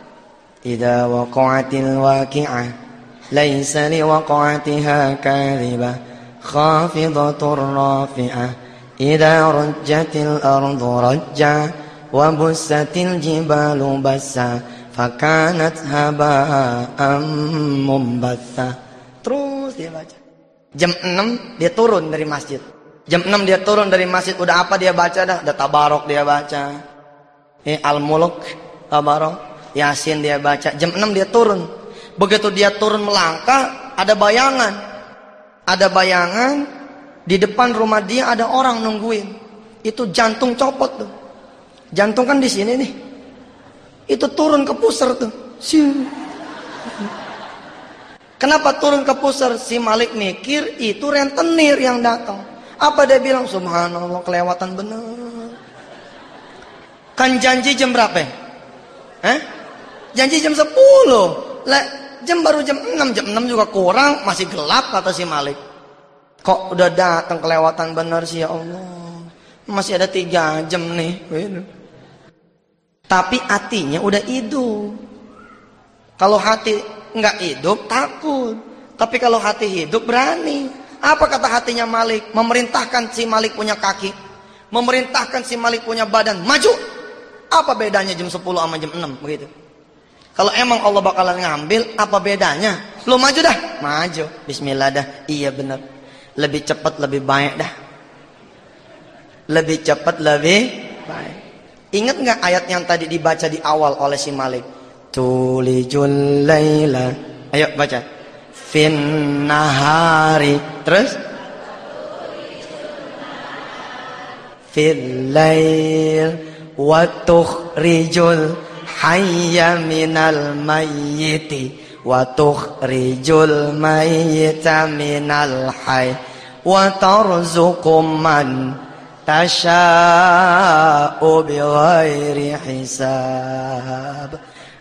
A: Idza waqa'atil waqi'ah laisa liwaqa'atiha kadhibah khafidatur rafi'ah ida rujatil ardu rajja wa busatil jibalu bassa fakanat haba'an basa. Terus dia baca jam 6 dia turun dari masjid jam 6 dia turun dari masjid udah apa dia baca dah udah tabarok dia baca eh al-muluk tabarok yasin dia baca jam 6 dia turun Begitu dia turun melangkah, ada bayangan. Ada bayangan di depan rumah dia ada orang nungguin. Itu jantung copot tuh. Jantung kan di sini nih. Itu turun ke pusar tuh. Kenapa turun ke pusar? Si Malik mikir itu rentenir yang datang. Apa dia bilang? Subhanallah kelewatan bener. Kan janji jam berapa? Eh? Janji jam 10. Lah jam baru jam 6 jam 6 juga kurang masih gelap kata si Malik kok udah datang kelewatan benar sih ya Allah masih ada tiga jam nih tapi hatinya udah hidup kalau hati nggak hidup takut tapi kalau hati hidup berani apa kata hatinya Malik memerintahkan si Malik punya kaki memerintahkan si Malik punya badan maju apa bedanya jam 10 sama jam 6 begitu kalau emang Allah bakalan ngambil, apa bedanya? Lu maju dah, maju. Bismillah dah. Iya benar. Lebih cepat, lebih baik dah. Lebih cepat, lebih baik. Ingat nggak ayat yang tadi dibaca di awal oleh si Malik? Tulijul laila. Ayo baca. Fin nahari. Terus? Fil lail wa tukhrijul hayya minal mayyiti wa tukhrijul mayyita minal hayy wa tarzuqu man tasha'u bighairi hisab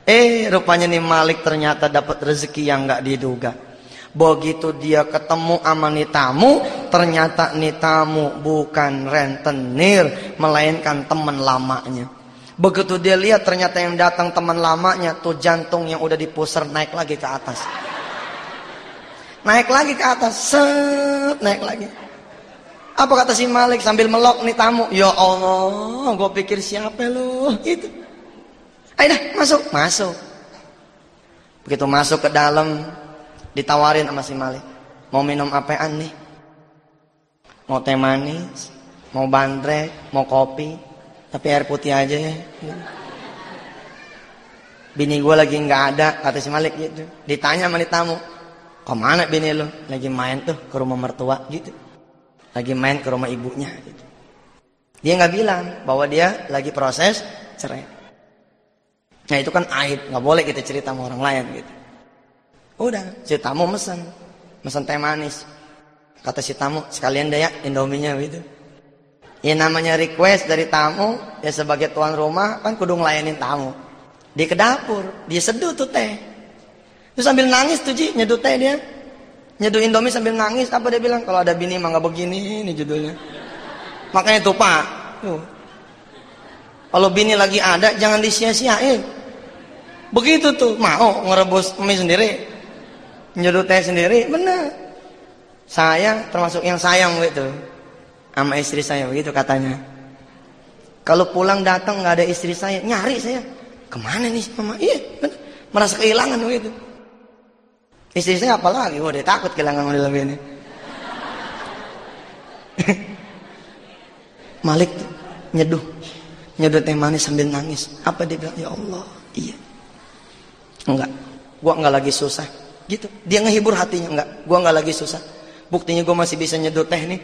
A: eh rupanya nih Malik ternyata dapat rezeki yang nggak diduga begitu dia ketemu sama nih tamu ternyata nih tamu bukan rentenir melainkan teman lamanya Begitu dia lihat ternyata yang datang teman lamanya tuh jantung yang udah dipuser naik lagi ke atas. Naik lagi ke atas, set, naik lagi. Apa kata si Malik sambil melok nih tamu? Ya Allah, gue pikir siapa lu? Itu. Ayo dah, masuk, masuk. begitu masuk ke dalam ditawarin sama si Malik. Mau minum apaan nih? Mau teh manis mau bandrek mau kopi tapi air putih aja ya. Bini gue lagi nggak ada kata si Malik gitu. Ditanya sama tamu ke mana bini lu? Lagi main tuh ke rumah mertua gitu. Lagi main ke rumah ibunya gitu. Dia nggak bilang bahwa dia lagi proses cerai nah itu kan aib nggak boleh kita cerita sama orang lain gitu udah si tamu mesen mesen teh manis kata si tamu sekalian deh ya indominya gitu ya namanya request dari tamu ya sebagai tuan rumah kan kudu ngelayanin tamu dia ke dapur, dia seduh tuh teh. Terus sambil nangis tuh Ji, nyeduh teh dia. Nyeduh Indomie sambil nangis, apa dia bilang? Kalau ada bini mah gak begini, ini judulnya. Makanya tuh Pak, tuh. Kalau bini lagi ada, jangan disia-siain. Begitu tuh, mau ngerebus mie sendiri. Nyeduh teh sendiri, benar. Saya termasuk yang sayang gitu. Sama istri saya, begitu katanya. Kalau pulang datang nggak ada istri saya, nyari saya ke mana nih mama iya bener. merasa kehilangan begitu istri saya apa lagi dia takut kehilangan model ini Malik nyeduh nyeduh teh manis sambil nangis apa dia bilang ya Allah iya enggak. Gua enggak lagi susah. Gitu. Dia ngehibur hatinya. Enggak. Gua enggak lagi susah. Buktinya gua masih bisa nyeduh teh nih.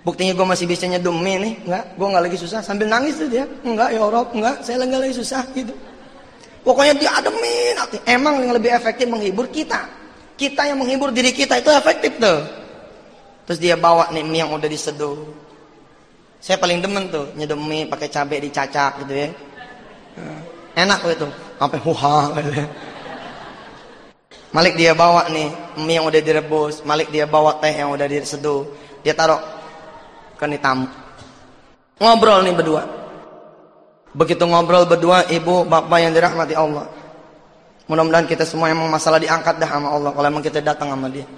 A: Buktinya gue masih bisa nyeduh mie nih, enggak, gue nggak lagi susah. Sambil nangis tuh dia, enggak ya Allah, enggak, saya enggak lagi susah. Gitu. Pokoknya dia ademin, emang yang lebih efektif menghibur kita. Kita yang menghibur diri kita itu efektif tuh. Terus dia bawa nih mie yang udah diseduh. Saya paling demen tuh nyeduh mie pakai cabai dicacak gitu ya. Enak gitu, sampai huha. Malik dia bawa nih mie yang udah direbus, Malik dia bawa teh yang udah diseduh. Dia taruh kan tamu. Ngobrol nih berdua. Begitu ngobrol berdua ibu bapak yang dirahmati Allah. Mudah-mudahan kita semua emang masalah diangkat dah sama Allah kalau emang kita datang sama dia.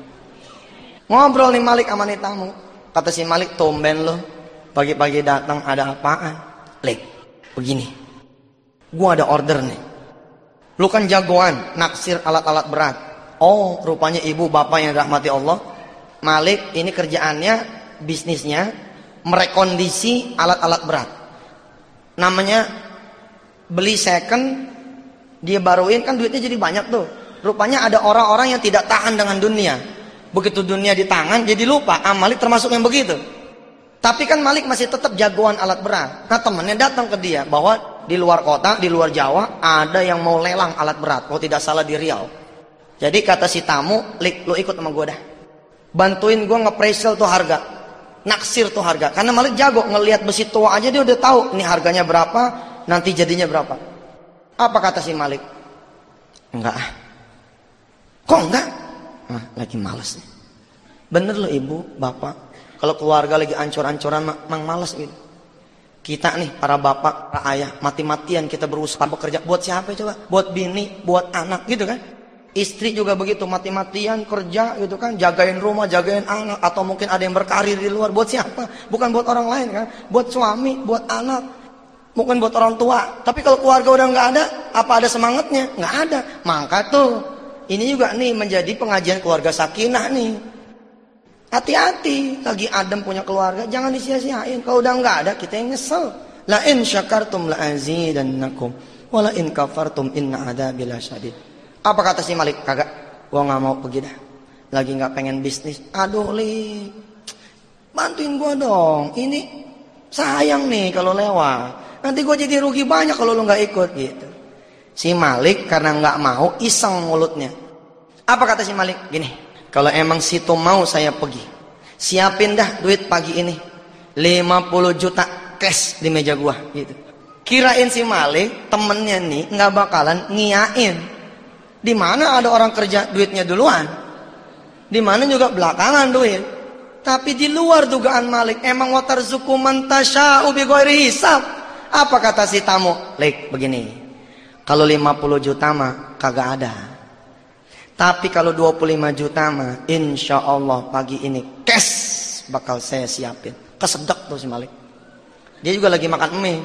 A: Ngobrol nih Malik sama nih tamu. Kata si Malik tumben loh pagi-pagi datang ada apaan? Lek begini. Gua ada order nih lu kan jagoan naksir alat-alat berat oh rupanya ibu bapak yang dirahmati Allah Malik ini kerjaannya bisnisnya merekondisi alat-alat berat. Namanya beli second, dia baruin kan duitnya jadi banyak tuh. Rupanya ada orang-orang yang tidak tahan dengan dunia. Begitu dunia di tangan jadi lupa. Ah, Malik termasuk yang begitu. Tapi kan Malik masih tetap jagoan alat berat. Nah temannya datang ke dia bahwa di luar kota, di luar Jawa ada yang mau lelang alat berat. Kalau tidak salah di Riau. Jadi kata si tamu, Lik, lu ikut sama gue dah. Bantuin gue nge tuh harga naksir tuh harga. Karena Malik jago ngelihat besi tua aja dia udah tahu ini harganya berapa, nanti jadinya berapa. Apa kata si Malik? Enggak. Kok enggak? Nah, lagi males nih. Bener loh ibu, bapak. Kalau keluarga lagi ancur-ancuran, mang males gitu. Kita nih, para bapak, para ayah, mati-matian kita berusaha bekerja. Buat siapa coba? Buat bini, buat anak gitu kan? Istri juga begitu mati-matian kerja gitu kan, jagain rumah, jagain anak atau mungkin ada yang berkarir di luar buat siapa? Bukan buat orang lain kan, buat suami, buat anak, bukan buat orang tua. Tapi kalau keluarga udah nggak ada, apa ada semangatnya? Nggak ada. Maka tuh ini juga nih menjadi pengajian keluarga sakinah nih. Hati-hati, lagi adem punya keluarga, jangan disia-siain. Kalau udah nggak ada, kita yang nyesel. La in syakartum la azidannakum, wala in kafartum inna adabil syadid. Apa kata si Malik? Kagak, gua nggak mau pergi dah. Lagi nggak pengen bisnis. Aduh li, bantuin gua dong. Ini sayang nih kalau lewat. Nanti gua jadi rugi banyak kalau lu nggak ikut gitu. Si Malik karena nggak mau iseng mulutnya. Apa kata si Malik? Gini, kalau emang situ mau saya pergi. Siapin dah duit pagi ini. 50 juta cash di meja gua gitu. Kirain si Malik temennya nih nggak bakalan ngiain di mana ada orang kerja duitnya duluan. Di mana juga belakangan duit. Tapi di luar dugaan Malik, emang watar mantasya ubi ghairi hisab. Apa kata si tamu? Lek begini. Kalau 50 juta mah kagak ada. Tapi kalau 25 juta mah insya Allah pagi ini cash bakal saya siapin. Kesedek tuh si Malik. Dia juga lagi makan mie.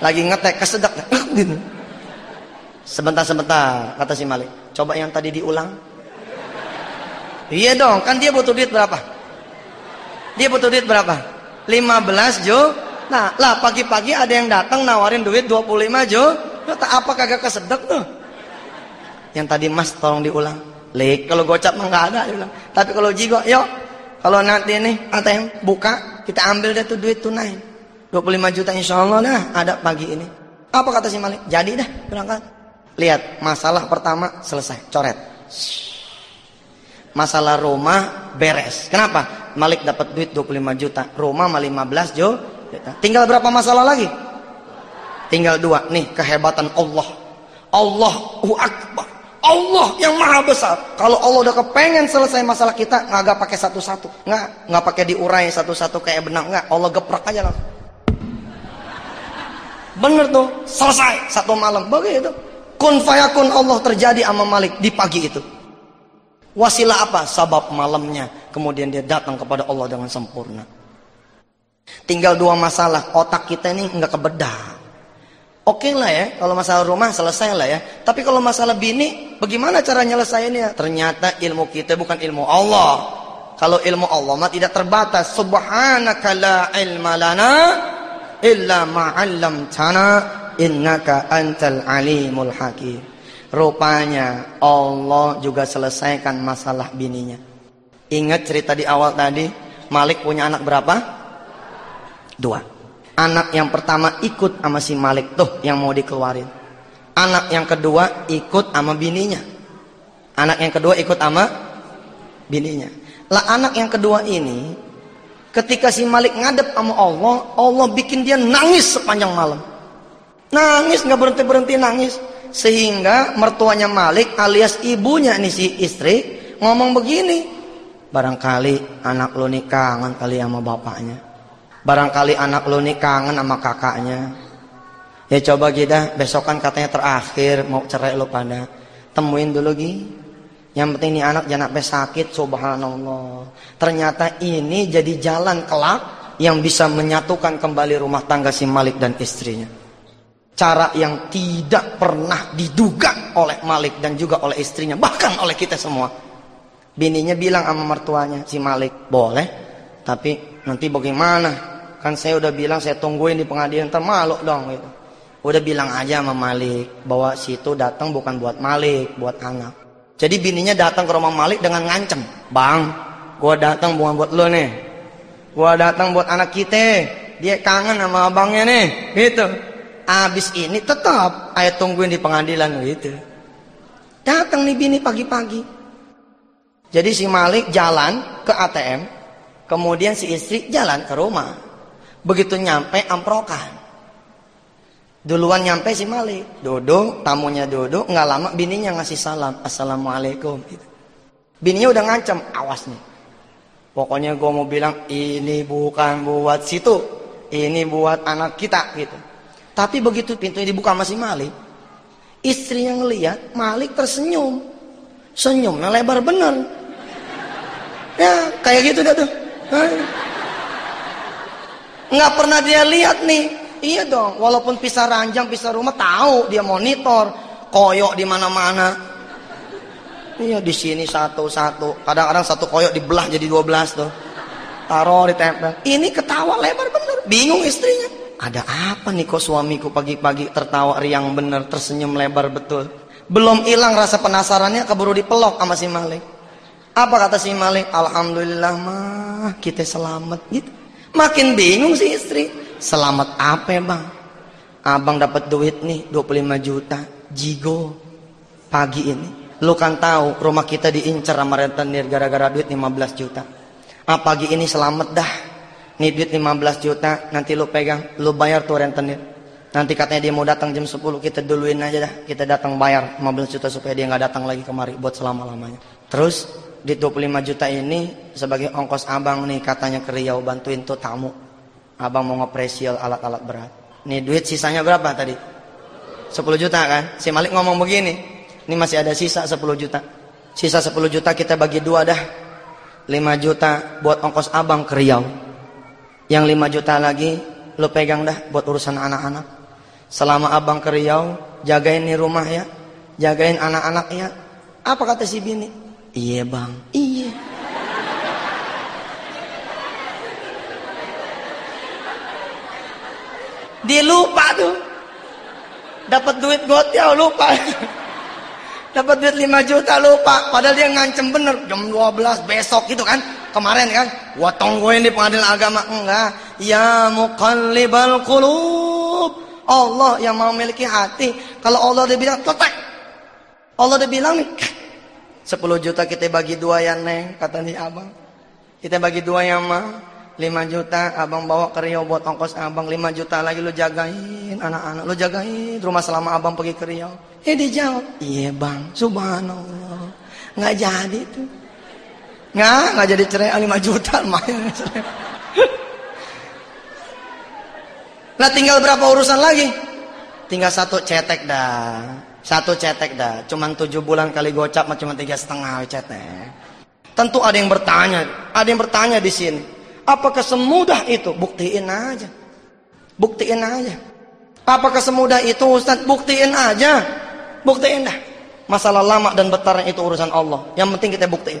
A: Lagi ngetek kesedek. Sebentar-sebentar, kata si Malik. Coba yang tadi diulang. Iya dong, kan dia butuh duit berapa? Dia butuh duit berapa? 15 juta. Nah, lah pagi-pagi ada yang datang nawarin duit 25 juta. Apa kagak kesedek tuh? Yang tadi Mas tolong diulang. Lek, kalau gocap mah nggak ada diulang. Tapi kalau jigo, yuk. Kalau nanti nih ATM buka, kita ambil deh tuh duit tunai. 25 juta insya Allah dah ada pagi ini. Apa kata si Malik? Jadi dah berangkat. Lihat, masalah pertama selesai, coret. Masalah rumah beres. Kenapa? Malik dapat duit 25 juta, rumah mah 15 juta. Tinggal berapa masalah lagi? Tinggal dua. Nih kehebatan Allah. Allahu Akbar. Allah yang maha besar. Kalau Allah udah kepengen selesai masalah kita, nggak pakai satu-satu, nggak nggak pakai diurai satu-satu kayak benang, nggak. Allah geprak aja langsung. Bener tuh, selesai satu malam. Begitu. Kun fayakun Allah terjadi sama Malik di pagi itu. Wasilah apa? Sabab malamnya. Kemudian dia datang kepada Allah dengan sempurna. Tinggal dua masalah. Otak kita ini nggak kebedah. Oke okay lah ya, kalau masalah rumah selesai lah ya. Tapi kalau masalah bini, bagaimana cara nyelesainnya? Ternyata ilmu kita bukan ilmu Allah. Kalau ilmu Allah mah tidak terbatas. Subhanaka la ilma lana illa ma'allamtana innaka antal alimul hakim. Rupanya Allah juga selesaikan masalah bininya. Ingat cerita di awal tadi, Malik punya anak berapa? Dua. Anak yang pertama ikut sama si Malik tuh yang mau dikeluarin. Anak yang kedua ikut sama bininya. Anak yang kedua ikut sama bininya. Lah anak yang kedua ini ketika si Malik ngadep sama Allah, Allah bikin dia nangis sepanjang malam. Nangis nggak berhenti berhenti nangis sehingga mertuanya Malik alias ibunya nih si istri ngomong begini barangkali anak lo nih kangen kali sama bapaknya barangkali anak lo nih kangen sama kakaknya. Ya coba kita besokan katanya terakhir mau cerai lo pada. Temuin dulu Gi. Yang penting ini anak jangan sampai sakit subhanallah. Ternyata ini jadi jalan kelak yang bisa menyatukan kembali rumah tangga si Malik dan istrinya. Cara yang tidak pernah diduga oleh Malik dan juga oleh istrinya bahkan oleh kita semua. Bininya bilang sama mertuanya si Malik boleh tapi nanti bagaimana kan saya udah bilang saya tungguin di pengadilan termalu dong gitu. Udah bilang aja sama Malik bahwa situ datang bukan buat Malik buat anak jadi bininya datang ke rumah Malik dengan ngancem. Bang gua datang bukan buat lo nih. Gua datang buat anak kita. Dia kangen sama abangnya nih. Gitu. Abis ini tetap ayat tungguin di pengadilan gitu. Datang nih bini pagi-pagi. Jadi si Malik jalan ke ATM, kemudian si istri jalan ke rumah. Begitu nyampe amprokan. Duluan nyampe si Malik, duduk, tamunya duduk, nggak lama bininya ngasih salam, assalamualaikum. Gitu. Bininya udah ngancam, awas nih. Pokoknya gue mau bilang ini bukan buat situ, ini buat anak kita gitu. Tapi begitu pintunya dibuka masih Malik, istrinya ngeliat Malik tersenyum. Senyumnya lebar bener. Ya, kayak gitu dah tuh. Nggak pernah dia lihat nih. Iya dong, walaupun pisah ranjang, pisah rumah tahu dia monitor, koyok di mana-mana. Iya di sini satu-satu. Kadang-kadang satu koyok dibelah jadi dua belas tuh. Taruh di tempel. Ini ketawa lebar bener. Bingung istrinya. Ada apa nih kok suamiku pagi-pagi tertawa riang bener, tersenyum lebar betul. Belum hilang rasa penasarannya keburu dipelok sama si Malik. Apa kata si Malik? Alhamdulillah mah kita selamat gitu. Makin bingung si istri. Selamat apa ya bang? Abang dapat duit nih 25 juta. Jigo. Pagi ini. Lu kan tahu rumah kita diincar sama rentenir gara-gara duit 15 juta. Ah pagi ini selamat dah Nih duit 15 juta, nanti lu pegang, lu bayar tuh rentenir. Nanti katanya dia mau datang jam 10, kita duluin aja dah. Kita datang bayar 15 juta supaya dia nggak datang lagi kemari buat selama-lamanya. Terus di 25 juta ini sebagai ongkos abang nih katanya ke Riau bantuin tuh tamu. Abang mau ngepresial alat-alat berat. Nih duit sisanya berapa tadi? 10 juta kan? Si Malik ngomong begini. Ini masih ada sisa 10 juta. Sisa 10 juta kita bagi dua dah. 5 juta buat ongkos abang ke Riau yang 5 juta lagi lo pegang dah buat urusan anak-anak. Selama abang ke Riau, jagain nih rumah ya. Jagain anak-anak ya. Apa kata si bini? Iya bang, iya. Dia lupa tuh. Dapat duit gotiau lupa. Dapat duit 5 juta lupa. Padahal dia ngancem bener. Jam 12 besok gitu kan. Kemarin kan. Gua tungguin di pengadilan agama. Enggak. Ya muqallibal qulub. Allah yang mau memiliki hati. Kalau Allah dia bilang selesai. Allah dia bilang nih. 10 juta kita bagi dua ya neng. Kata nih abang. Kita bagi dua ya mah 5 juta abang bawa ke Riau buat ongkos abang 5 juta lagi lu jagain anak-anak lu jagain rumah selama abang pergi ke Riau eh dijawab iya bang subhanallah nggak jadi tuh nggak nggak jadi cerai 5 juta lumayan Nah tinggal berapa urusan lagi? Tinggal satu cetek dah. Satu cetek dah. Cuman tujuh bulan kali gocap cuma tiga setengah cetek. Tentu ada yang bertanya. Ada yang bertanya di sini. Apakah semudah itu? Buktiin aja. Buktiin aja. Apakah semudah itu Ustaz? Buktiin aja. Buktiin dah. Masalah lama dan bertahan itu urusan Allah. Yang penting kita buktiin.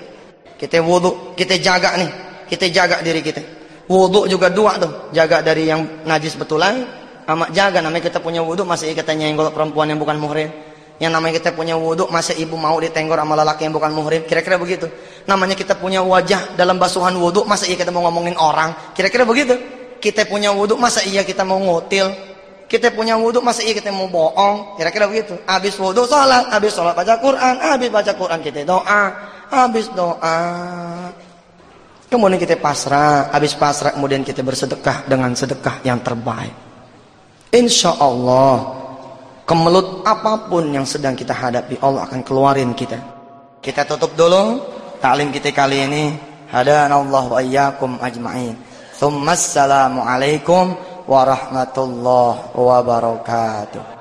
A: Kita wudhu, kita jaga nih. Kita jaga diri kita. Wudhu juga dua tuh. Jaga dari yang najis betulan. Amat jaga namanya kita punya wudhu masih kita nyenggol perempuan yang bukan muhrim yang namanya kita punya wudhu masa ibu mau ditenggor sama lelaki yang bukan muhrim? Kira-kira begitu. Namanya kita punya wajah dalam basuhan wudhu masa iya kita mau ngomongin orang? Kira-kira begitu. Kita punya wudhu masa iya kita mau ngutil kita punya wudhu masa iya kita mau bohong? Kira-kira begitu. Habis wudhu sholat habis sholat baca Quran habis baca Quran kita doa habis doa. Kemudian kita pasrah habis pasrah kemudian kita bersedekah dengan sedekah yang terbaik. Insya Allah kemelut apa pun yang sedang kita hadapi Allah akan keluarin kita. Kita tutup dulu taklim kita kali ini. Hadanallah wa iyyakum ajma'in. Thumma assalamu alaikum warahmatullahi wabarakatuh